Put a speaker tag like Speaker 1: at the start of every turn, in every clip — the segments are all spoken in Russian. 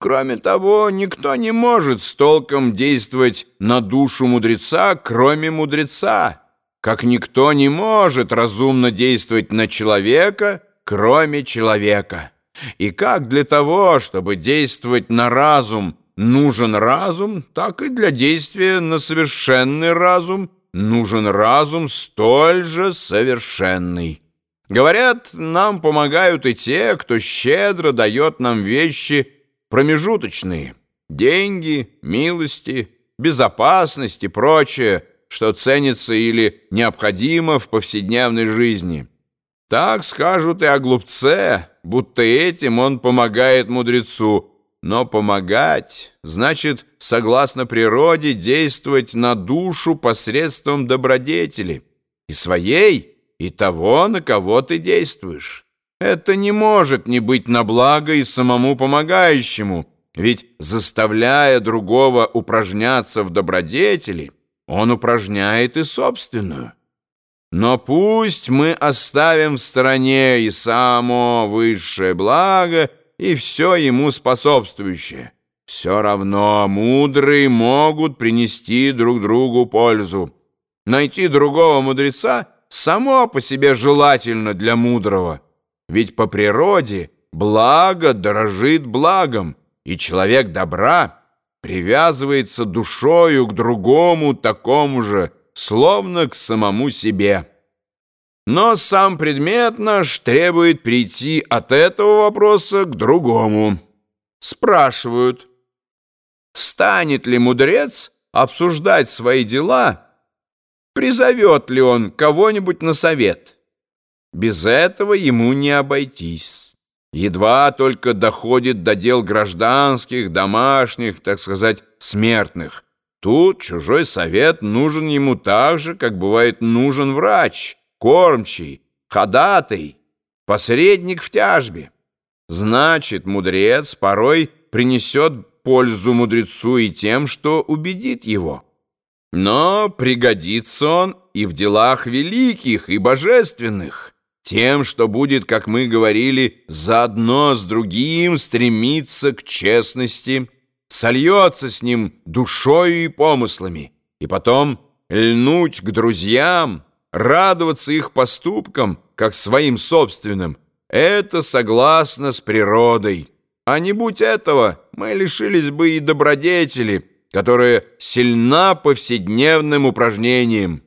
Speaker 1: Кроме того, никто не может с толком действовать на душу мудреца, кроме мудреца, как никто не может разумно действовать на человека, кроме человека. И как для того, чтобы действовать на разум, нужен разум, так и для действия на совершенный разум нужен разум столь же совершенный. Говорят, нам помогают и те, кто щедро дает нам вещи, промежуточные – деньги, милости, безопасность и прочее, что ценится или необходимо в повседневной жизни. Так скажут и о глупце, будто этим он помогает мудрецу, но помогать значит, согласно природе, действовать на душу посредством добродетели, и своей, и того, на кого ты действуешь. Это не может не быть на благо и самому помогающему, ведь, заставляя другого упражняться в добродетели, он упражняет и собственную. Но пусть мы оставим в стороне и само высшее благо, и все ему способствующее. Все равно мудрые могут принести друг другу пользу. Найти другого мудреца само по себе желательно для мудрого. Ведь по природе благо дорожит благом, и человек добра привязывается душою к другому такому же, словно к самому себе. Но сам предмет наш требует прийти от этого вопроса к другому. Спрашивают, станет ли мудрец обсуждать свои дела, призовет ли он кого-нибудь на совет? Без этого ему не обойтись. Едва только доходит до дел гражданских, домашних, так сказать, смертных. Тут чужой совет нужен ему так же, как бывает нужен врач, кормчий, ходатай, посредник в тяжбе. Значит, мудрец порой принесет пользу мудрецу и тем, что убедит его. Но пригодится он и в делах великих и божественных тем, что будет, как мы говорили, заодно с другим стремиться к честности, сольется с ним душою и помыслами, и потом льнуть к друзьям, радоваться их поступкам, как своим собственным, это согласно с природой. А не будь этого, мы лишились бы и добродетели, которая сильна повседневным упражнением.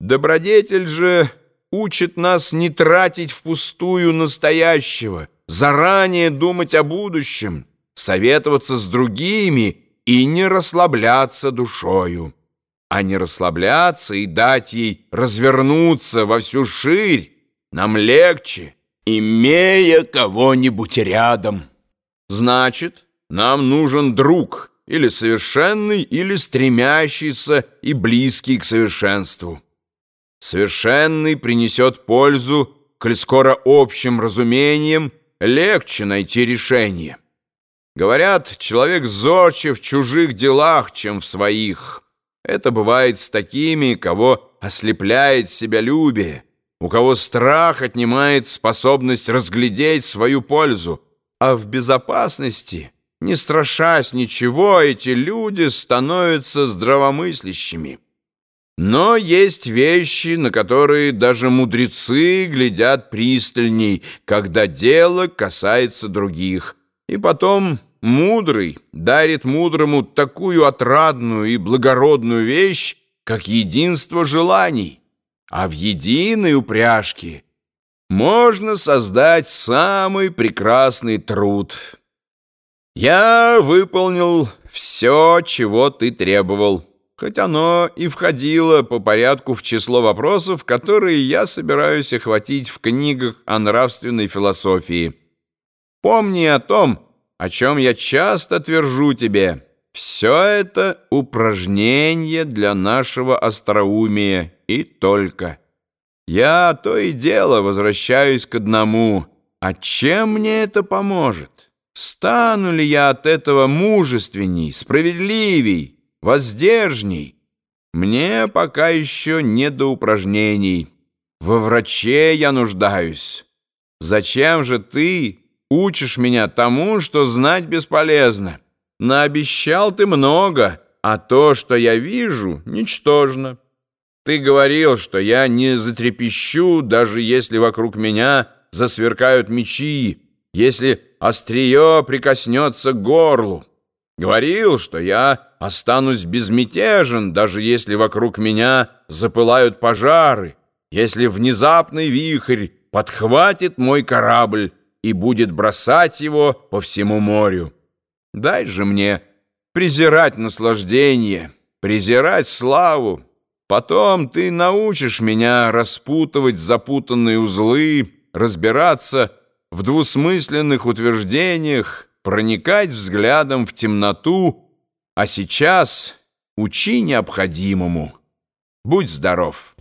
Speaker 1: Добродетель же учит нас не тратить впустую настоящего, заранее думать о будущем, советоваться с другими и не расслабляться душою, а не расслабляться и дать ей развернуться во всю ширь нам легче, имея кого-нибудь рядом. Значит, нам нужен друг, или совершенный, или стремящийся и близкий к совершенству. Совершенный принесет пользу, коль скоро общим разумением легче найти решение. Говорят, человек зорче в чужих делах, чем в своих. Это бывает с такими, кого ослепляет себялюбие, у кого страх отнимает способность разглядеть свою пользу, а в безопасности, не страшась ничего, эти люди становятся здравомыслящими. Но есть вещи, на которые даже мудрецы глядят пристальней, когда дело касается других. И потом мудрый дарит мудрому такую отрадную и благородную вещь, как единство желаний. А в единой упряжке можно создать самый прекрасный труд. Я выполнил все, чего ты требовал хоть оно и входило по порядку в число вопросов, которые я собираюсь охватить в книгах о нравственной философии. Помни о том, о чем я часто твержу тебе. Все это упражнение для нашего остроумия и только. Я то и дело возвращаюсь к одному. А чем мне это поможет? Стану ли я от этого мужественней, справедливей, воздержней. Мне пока еще не до упражнений. Во враче я нуждаюсь. Зачем же ты, учишь меня тому, что знать бесполезно. Наобещал ты много, а то, что я вижу, ничтожно. Ты говорил, что я не затрепещу, даже если вокруг меня засверкают мечи, если острие прикоснется к горлу. Говорил, что я останусь безмятежен, даже если вокруг меня запылают пожары, если внезапный вихрь подхватит мой корабль и будет бросать его по всему морю. Дай же мне презирать наслаждение, презирать славу. Потом ты научишь меня распутывать запутанные узлы, разбираться в двусмысленных утверждениях, проникать взглядом в темноту, а сейчас учи необходимому. Будь здоров!